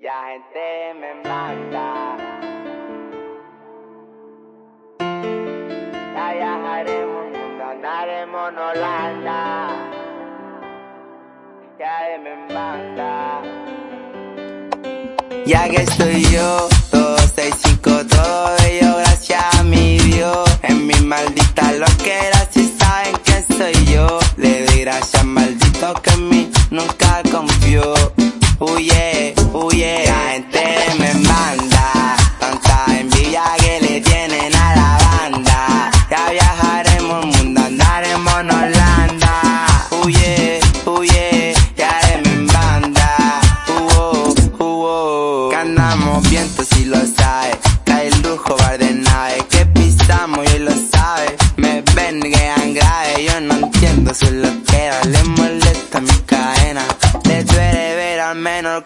Ya gente me manda. Ya viajaremos, andaremos en Holanda. Ya me manda. Ya que estoy yo, todo 5 todo bello, gracias a mi Dios. En mi maldita loquera, si saben que soy yo. Le doy gracias maldito que en mí nunca confió. Huye,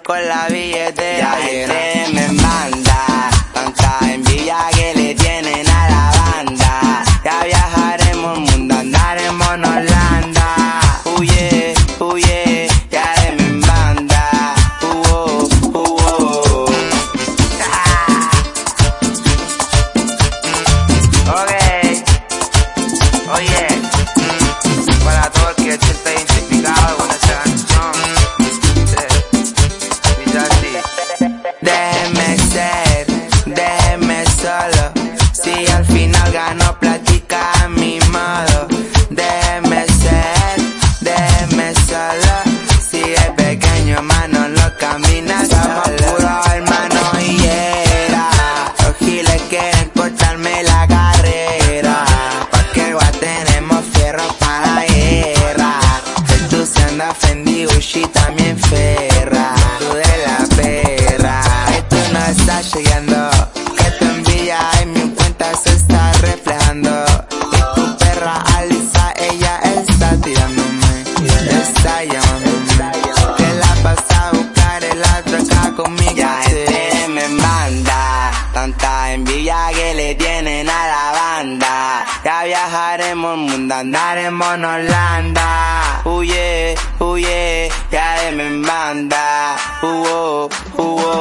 con la billetera. Ya me manda. Tanta envidia que le fierro para la guerra. Tú se anda ofendido, y también ferra. Tú de la perra. Que tú no estás llegando. Que tu envidia en mi cuenta se está reflejando. Y tu perra Alisa, ella está tirándome. Está llamándome. Que la pasa a buscar el otro acá conmigo. Ya gente me manda. Tanta envidia que le tienen a la andaremos, mundo andaremos en Holanda. Uh, huye, huye, uh, ya de banda. Uh, oh. Uh, oh.